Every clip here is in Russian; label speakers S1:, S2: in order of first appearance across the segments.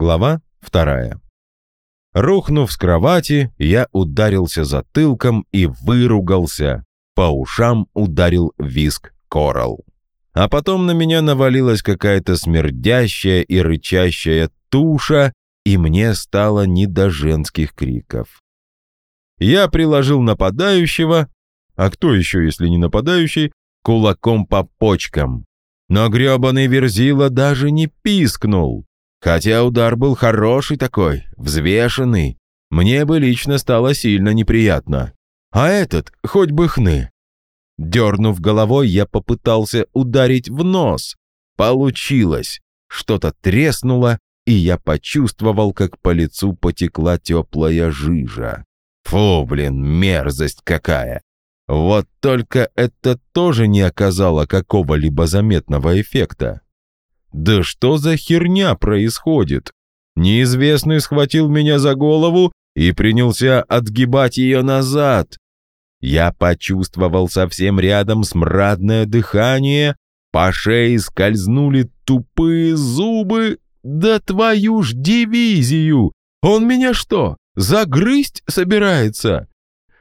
S1: Глава вторая. Рухнув с кровати, я ударился затылком и выругался. По ушам ударил виск Коралл. А потом на меня навалилась какая-то смердящая и рычащая туша, и мне стало не до женских криков. Я приложил нападающего, а кто еще, если не нападающий, кулаком по почкам. Но гребаный Верзила даже не пискнул. Хотя удар был хороший такой, взвешенный. Мне бы лично стало сильно неприятно. А этот хоть бы хны. Дернув головой, я попытался ударить в нос. Получилось. Что-то треснуло, и я почувствовал, как по лицу потекла теплая жижа. Фу, блин, мерзость какая! Вот только это тоже не оказало какого-либо заметного эффекта. Да что за херня происходит? Неизвестный схватил меня за голову и принялся отгибать ее назад. Я почувствовал совсем рядом смрадное дыхание, по шее скользнули тупые зубы. Да твою ж дивизию! Он меня что, загрызть собирается?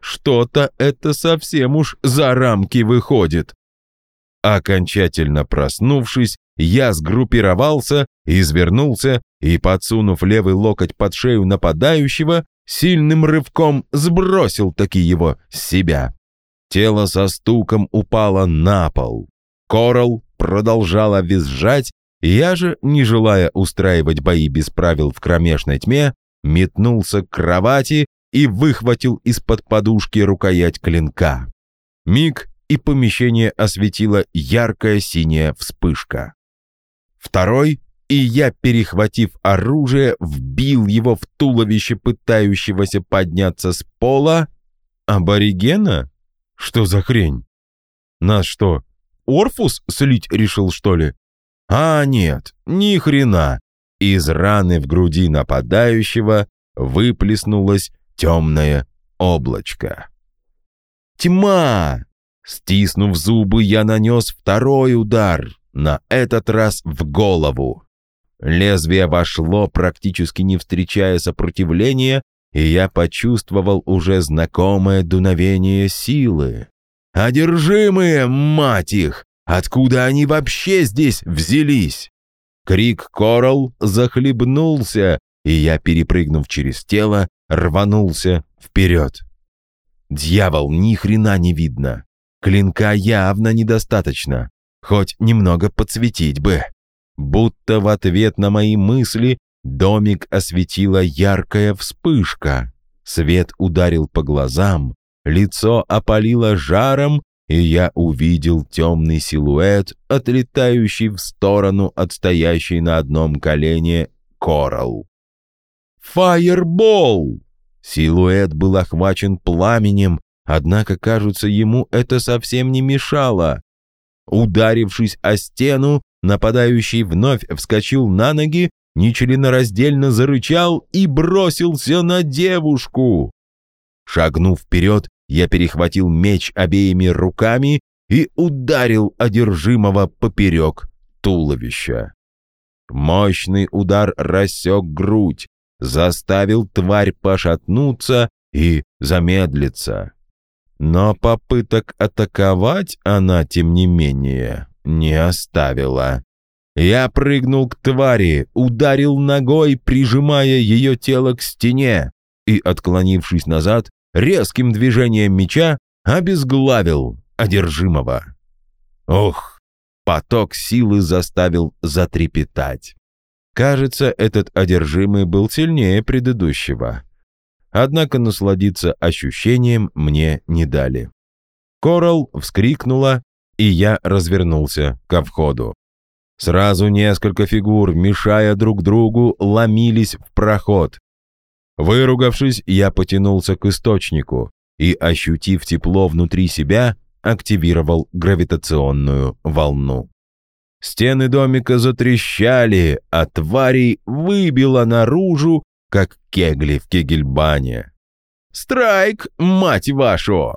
S1: Что-то это совсем уж за рамки выходит. Окончательно проснувшись, я сгруппировался, извернулся и, подсунув левый локоть под шею нападающего, сильным рывком сбросил таки его с себя. Тело со стуком упало на пол. Корал продолжала визжать, я же, не желая устраивать бои без правил в кромешной тьме, метнулся к кровати и выхватил из-под подушки рукоять клинка. Миг, и помещение осветила яркая синяя вспышка. Второй, и я, перехватив оружие, вбил его в туловище пытающегося подняться с пола. Аборигена? Что за хрень? Нас что, Орфус слить решил, что ли? А нет, ни хрена. Из раны в груди нападающего выплеснулось темное облачко. Тьма! Стиснув зубы, я нанес второй удар, на этот раз в голову. Лезвие вошло, практически не встречая сопротивления, и я почувствовал уже знакомое дуновение силы. «Одержимые, мать их! Откуда они вообще здесь взялись?» Крик Корал захлебнулся, и я, перепрыгнув через тело, рванулся вперед. Дьявол, ни хрена не видно. Клинка явно недостаточно. Хоть немного подсветить бы. Будто в ответ на мои мысли домик осветила яркая вспышка. Свет ударил по глазам, лицо опалило жаром, и я увидел темный силуэт, отлетающий в сторону от стоящей на одном колене Коралл. «Фаербол!» Силуэт был охвачен пламенем, однако, кажется, ему это совсем не мешало. Ударившись о стену, нападающий вновь вскочил на ноги, нечленораздельно зарычал и бросился на девушку. Шагнув вперед, я перехватил меч обеими руками и ударил одержимого поперек туловища. Мощный удар рассек грудь, заставил тварь пошатнуться и замедлиться. Но попыток атаковать она, тем не менее, не оставила. Я прыгнул к твари, ударил ногой, прижимая ее тело к стене, и, отклонившись назад, резким движением меча обезглавил одержимого. Ох, поток силы заставил затрепетать. Кажется, этот одержимый был сильнее предыдущего. Однако насладиться ощущением мне не дали. Корал вскрикнула, и я развернулся ко входу. Сразу несколько фигур, мешая друг другу, ломились в проход. Выругавшись, я потянулся к источнику и, ощутив тепло внутри себя, активировал гравитационную волну. Стены домика затрещали, а тварей выбило наружу, как кегли в кегельбане. «Страйк, мать вашу!»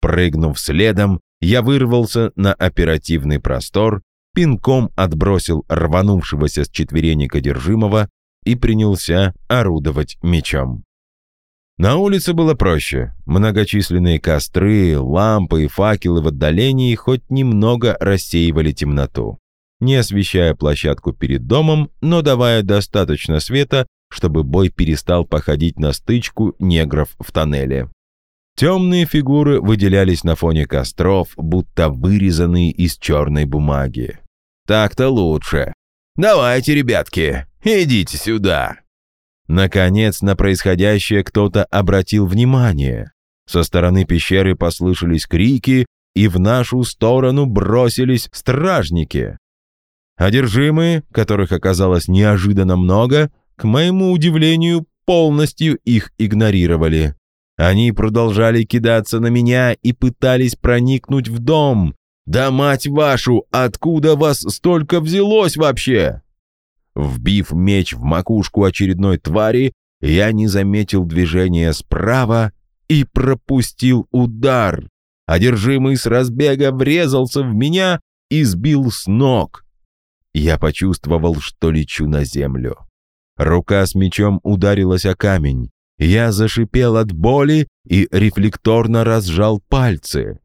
S1: Прыгнув следом, я вырвался на оперативный простор, пинком отбросил рванувшегося с четверенек одержимого, и принялся орудовать мечом. На улице было проще. Многочисленные костры, лампы и факелы в отдалении хоть немного рассеивали темноту, не освещая площадку перед домом, но давая достаточно света, чтобы бой перестал походить на стычку негров в тоннеле. Темные фигуры выделялись на фоне костров, будто вырезанные из черной бумаги. «Так-то лучше. Давайте, ребятки, идите сюда!» Наконец на происходящее кто-то обратил внимание. Со стороны пещеры послышались крики, и в нашу сторону бросились стражники. Одержимые, которых оказалось неожиданно много, к моему удивлению, полностью их игнорировали. Они продолжали кидаться на меня и пытались проникнуть в дом. «Да мать вашу, откуда вас столько взялось вообще?» Вбив меч в макушку очередной твари, я не заметил движения справа и пропустил удар. Одержимый с разбега врезался в меня и сбил с ног. Я почувствовал, что лечу на землю. Рука с мечом ударилась о камень. Я зашипел от боли и рефлекторно разжал пальцы.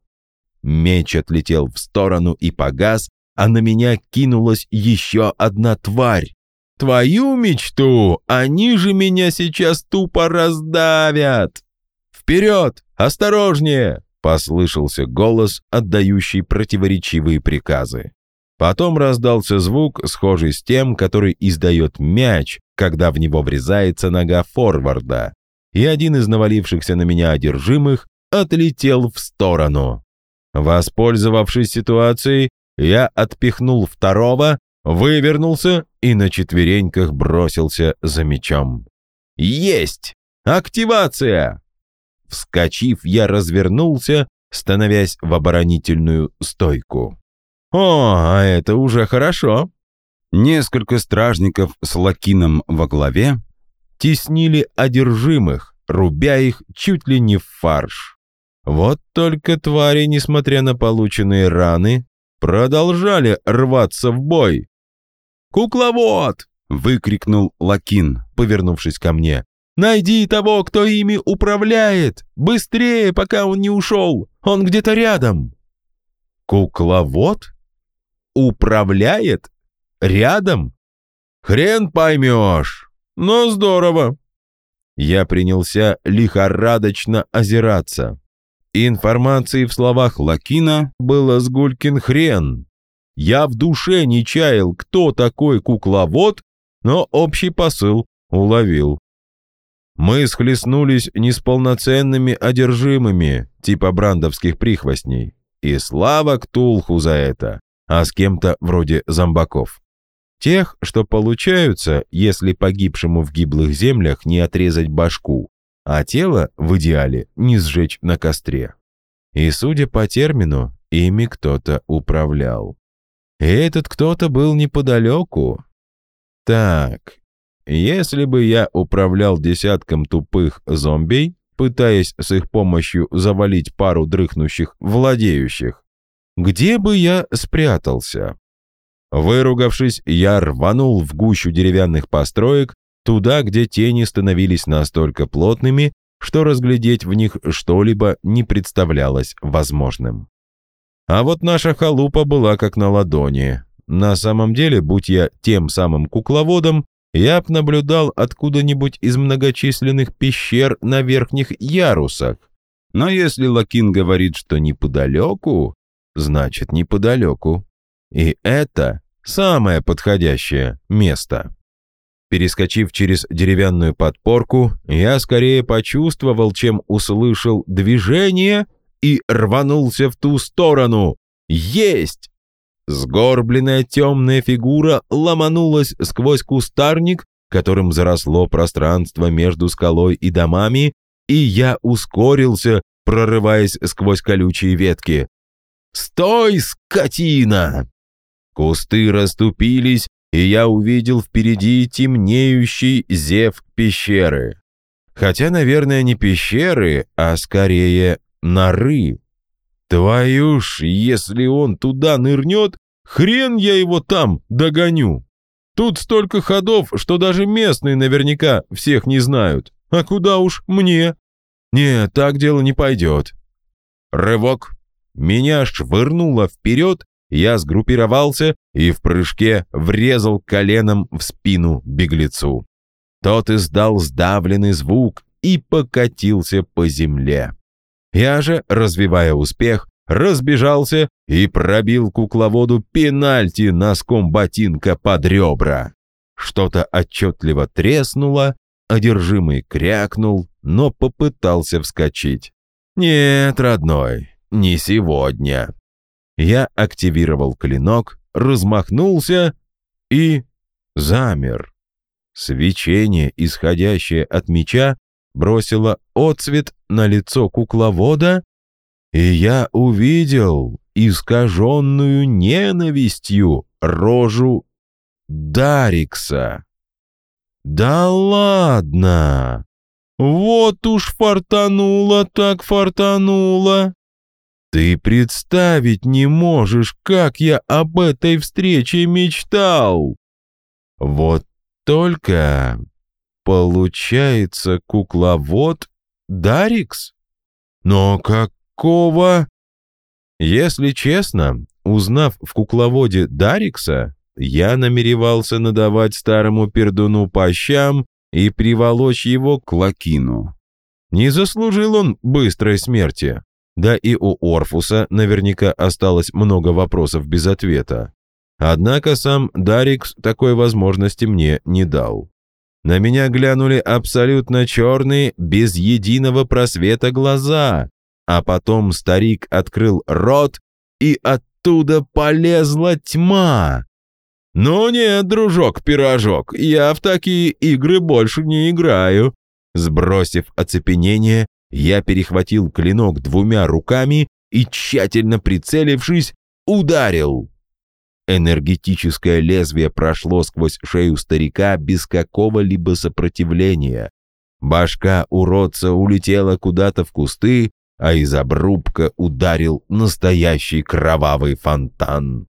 S1: Меч отлетел в сторону и погас, а на меня кинулась еще одна тварь. Твою мечту! Они же меня сейчас тупо раздавят! Вперед! Осторожнее! Послышался голос, отдающий противоречивые приказы. Потом раздался звук, схожий с тем, который издает мяч, когда в него врезается нога форварда, и один из навалившихся на меня одержимых отлетел в сторону. Воспользовавшись ситуацией, я отпихнул второго, вывернулся и на четвереньках бросился за мечом. «Есть! Активация!» Вскочив, я развернулся, становясь в оборонительную стойку. «О, а это уже хорошо!» Несколько стражников с лакином во главе теснили одержимых, рубя их чуть ли не в фарш. Вот только твари, несмотря на полученные раны, продолжали рваться в бой. «Кукловод!» — выкрикнул Лакин, повернувшись ко мне. «Найди того, кто ими управляет! Быстрее, пока он не ушел! Он где-то рядом!» «Кукловод? Управляет? Рядом? Хрен поймешь! Но здорово!» Я принялся лихорадочно озираться. Информации в словах Лакина было сгулькин хрен. Я в душе не чаял, кто такой кукловод, но общий посыл уловил. Мы схлестнулись не с полноценными одержимыми, типа брандовских прихвостней. И слава Ктулху за это, а с кем-то вроде зомбаков. Тех, что получаются, если погибшему в гиблых землях не отрезать башку, а тело, в идеале, не сжечь на костре. И, судя по термину, ими кто-то управлял. И этот кто-то был неподалеку. Так, если бы я управлял десятком тупых зомбей, пытаясь с их помощью завалить пару дрыхнущих владеющих, где бы я спрятался? Выругавшись, я рванул в гущу деревянных построек, туда, где тени становились настолько плотными, что разглядеть в них что-либо не представлялось возможным. А вот наша халупа была как на ладони. На самом деле, будь я тем самым кукловодом, я б наблюдал откуда-нибудь из многочисленных пещер на верхних ярусах. Но если Лакин говорит, что неподалеку, значит неподалеку. И это самое подходящее место. Перескочив через деревянную подпорку, я скорее почувствовал, чем услышал движение и рванулся в ту сторону. Есть! Сгорбленная темная фигура ломанулась сквозь кустарник, которым заросло пространство между скалой и домами, и я ускорился, прорываясь сквозь колючие ветки. «Стой, скотина!» Кусты расступились, и я увидел впереди темнеющий зев пещеры. Хотя, наверное, не пещеры, а скорее норы. Твою ж, если он туда нырнет, хрен я его там догоню. Тут столько ходов, что даже местные наверняка всех не знают. А куда уж мне? Нет, так дело не пойдет. Рывок. Меня швырнуло вперед, я сгруппировался и в прыжке врезал коленом в спину беглецу. Тот издал сдавленный звук и покатился по земле. Я же, развивая успех, разбежался и пробил кукловоду пенальти носком ботинка под ребра. Что-то отчетливо треснуло, одержимый крякнул, но попытался вскочить. «Нет, родной, не сегодня». Я активировал клинок, размахнулся и замер. Свечение, исходящее от меча, бросило отцвет на лицо кукловода, и я увидел искаженную ненавистью рожу Дарикса. «Да ладно! Вот уж фартануло так фартануло! Ты представить не можешь, как я об этой встрече мечтал! Вот только получается кукловод Дарикс? Но как какого?» Если честно, узнав в кукловоде Дарикса, я намеревался надавать старому пердуну по щам и приволочь его к Лакину. Не заслужил он быстрой смерти. Да и у Орфуса наверняка осталось много вопросов без ответа. Однако сам Дарикс такой возможности мне не дал. На меня глянули абсолютно черные, без единого просвета глаза, а потом старик открыл рот, и оттуда полезла тьма. «Ну нет, дружок-пирожок, я в такие игры больше не играю». Сбросив оцепенение, я перехватил клинок двумя руками и, тщательно прицелившись, ударил. Энергетическое лезвие прошло сквозь шею старика без какого-либо сопротивления. Башка уродца улетела куда-то в кусты, а из обрубка ударил настоящий кровавый фонтан.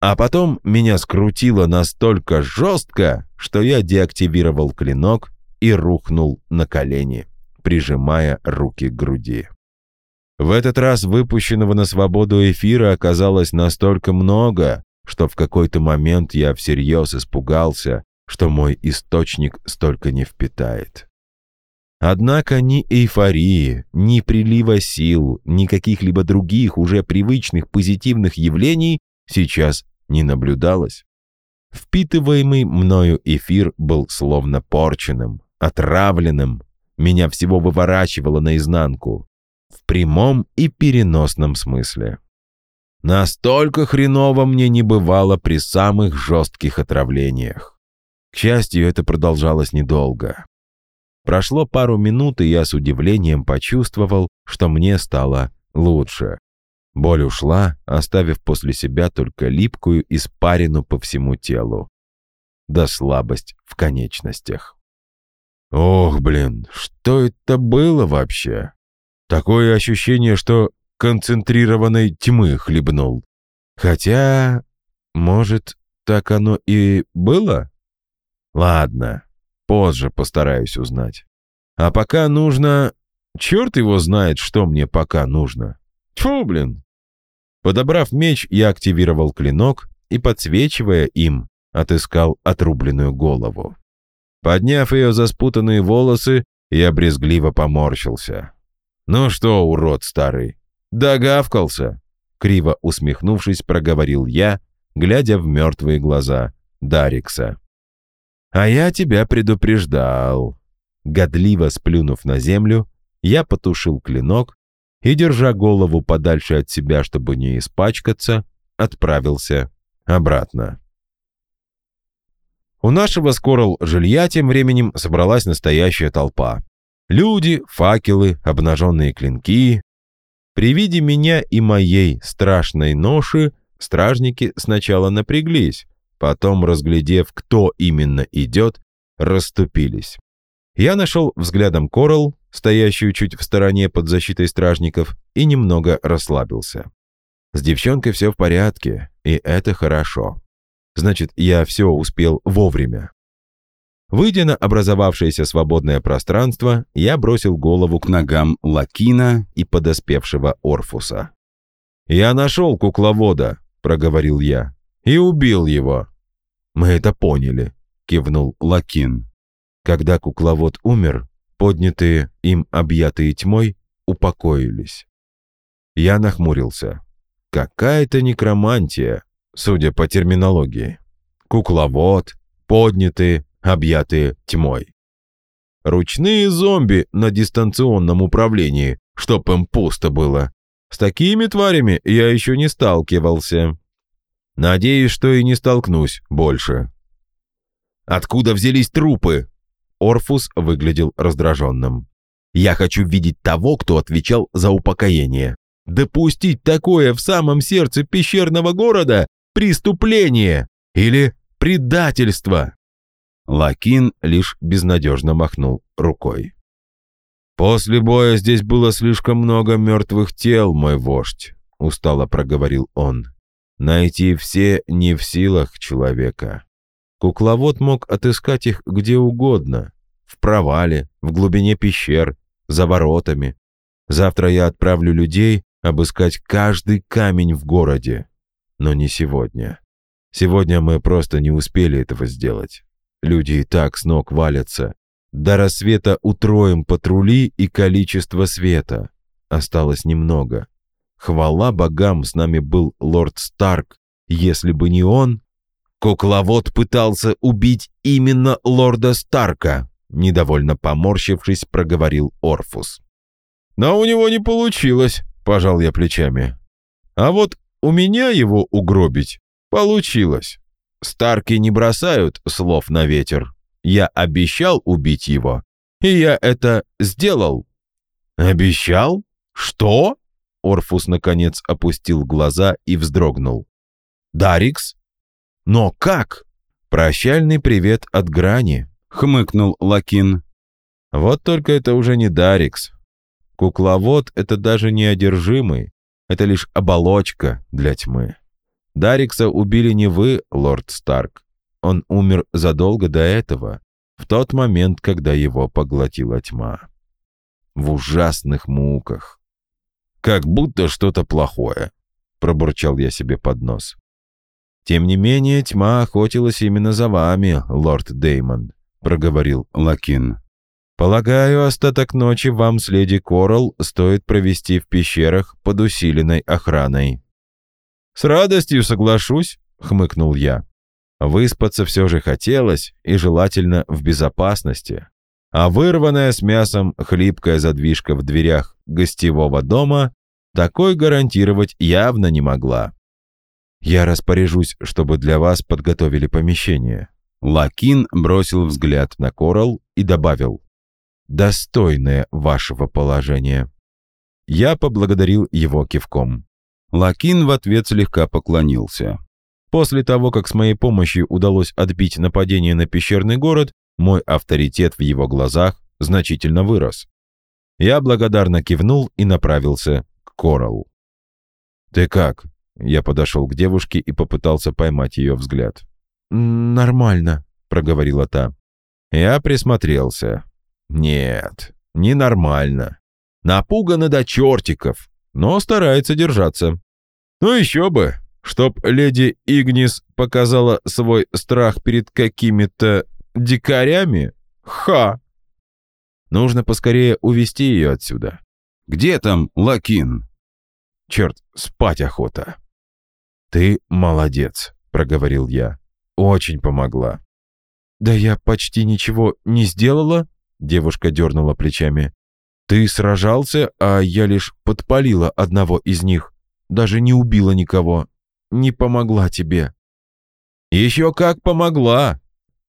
S1: А потом меня скрутило настолько жестко, что я деактивировал клинок и рухнул на колени, прижимая руки к груди. В этот раз выпущенного на свободу эфира оказалось настолько много, что в какой-то момент я всерьез испугался, что мой источник столько не впитает. Однако ни эйфории, ни прилива сил, ни каких-либо других уже привычных позитивных явлений сейчас не наблюдалось. Впитываемый мною эфир был словно порченным, отравленным, меня всего выворачивало наизнанку, в прямом и переносном смысле. Настолько хреново мне не бывало при самых жестких отравлениях. К счастью, это продолжалось недолго. Прошло пару минут, и я с удивлением почувствовал, что мне стало лучше. Боль ушла, оставив после себя только липкую испарину по всему телу. Да слабость в конечностях. Ох, блин, что это было вообще? Такое ощущение, что концентрированной тьмы хлебнул. Хотя, может, так оно и было? Ладно, Позже постараюсь узнать. А пока нужно... Черт его знает, что мне пока нужно. Тьфу, блин. Подобрав меч, я активировал клинок и, подсвечивая им, отыскал отрубленную голову. Подняв ее за спутанные волосы, я брезгливо поморщился. «Ну что, урод старый, догавкался!» Криво усмехнувшись, проговорил я, глядя в мертвые глаза Дарикса. «А я тебя предупреждал». Годливо сплюнув на землю, я потушил клинок и, держа голову подальше от себя, чтобы не испачкаться, отправился обратно. У нашего скорол жилья тем временем собралась настоящая толпа. Люди, факелы, обнаженные клинки. При виде меня и моей страшной ноши стражники сначала напряглись, Потом, разглядев, кто именно идет, расступились. Я нашел взглядом Корал, стоящую чуть в стороне под защитой стражников, и немного расслабился. С девчонкой все в порядке, и это хорошо. Значит, я все успел вовремя. Выйдя на образовавшееся свободное пространство, я бросил голову к ногам Лакина и подоспевшего Орфуса. «Я нашел кукловода», — проговорил я, — «и убил его». «Мы это поняли», — кивнул Лакин. Когда кукловод умер, поднятые им объятые тьмой упокоились. Я нахмурился. Какая-то некромантия, судя по терминологии. Кукловод, поднятые, объятые тьмой. Ручные зомби на дистанционном управлении, чтоб им пусто было. С такими тварями я еще не сталкивался. Надеюсь, что и не столкнусь больше. «Откуда взялись трупы?» Орфус выглядел раздраженным. «Я хочу видеть того, кто отвечал за упокоение. Допустить такое в самом сердце пещерного города – преступление или предательство!» Лакин лишь безнадежно махнул рукой. «После боя здесь было слишком много мертвых тел, мой вождь», — устало проговорил он. «Найти все не в силах человека. Кукловод мог отыскать их где угодно. В провале, в глубине пещер, за воротами. Завтра я отправлю людей обыскать каждый камень в городе. Но не сегодня. Сегодня мы просто не успели этого сделать. Люди и так с ног валятся. До рассвета утроим патрули и количество света. Осталось немного. Хвала богам, с нами был лорд Старк. Если бы не он... Кукловод пытался убить именно лорда Старка, недовольно поморщившись, проговорил Орфус. Но у него не получилось, пожал я плечами. А вот у меня его угробить получилось. Старки не бросают слов на ветер. Я обещал убить его, и я это сделал». «Обещал? Что?» Орфус, наконец, опустил глаза и вздрогнул. «Дарикс? Но как?» «Прощальный привет от Грани», — хмыкнул Лакин. «Вот только это уже не Дарикс. Кукловод — это даже не одержимый, это лишь оболочка для тьмы». Дарикса убили не вы, лорд Старк. Он умер задолго до этого, в тот момент, когда его поглотила тьма. В ужасных муках. «Как будто что-то плохое», — пробурчал я себе под нос. «Тем не менее, тьма охотилась именно за вами, лорд Деймон», — проговорил Лакин. «Полагаю, остаток ночи вам с леди Коралл стоит провести в пещерах под усиленной охраной». «С радостью соглашусь», — хмыкнул я. Выспаться все же хотелось, и желательно в безопасности. А вырванная с мясом хлипкая задвижка в дверях гостевого дома такой гарантировать явно не могла. «Я распоряжусь, чтобы для вас подготовили помещение». Лакин бросил взгляд на Корал и добавил «Достойное вашего положения». Я поблагодарил его кивком. Лакин в ответ слегка поклонился. После того, как с моей помощью удалось отбить нападение на пещерный город, мой авторитет в его глазах значительно вырос. Я благодарно кивнул и направился к Коралл. «Ты как?» Я подошел к девушке и попытался поймать ее взгляд. «Нормально», — проговорила та. Я присмотрелся. «Нет, ненормально. Напугана до чертиков но старается держаться. Ну еще бы, чтоб леди Игнис показала свой страх перед какими-то дикарями? Ха! Нужно поскорее увести ее отсюда. Где там Лакин? Черт, спать охота. Ты молодец, проговорил я. Очень помогла. Да я почти ничего не сделала, девушка дернула плечами. Ты сражался, а я лишь подпалила одного из них. Даже не убила никого. Не помогла тебе». «Еще как помогла!»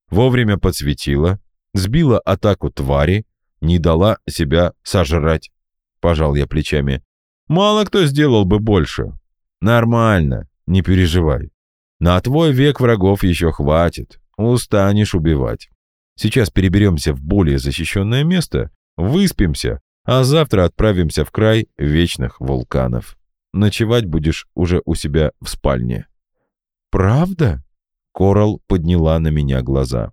S1: Вовремя подсветила, сбила атаку твари, не дала себя сожрать. Пожал я плечами. «Мало кто сделал бы больше. Нормально, не переживай. На твой век врагов еще хватит. Устанешь убивать. Сейчас переберемся в более защищенное место, выспимся, а завтра отправимся в край вечных вулканов. Ночевать будешь уже у себя в спальне». «Правда?» Корал подняла на меня глаза.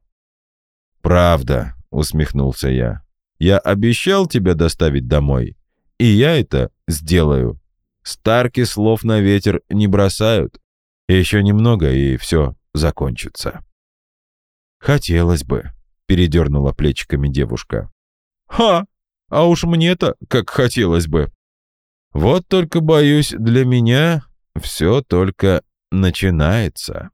S1: «Правда», — усмехнулся я. «Я обещал тебя доставить домой, и я это сделаю. Старки слов на ветер не бросают. Еще немного, и все закончится». «Хотелось бы», — передернула плечиками девушка. «Ха! А уж мне-то как хотелось бы!» «Вот только, боюсь, для меня все только начинается».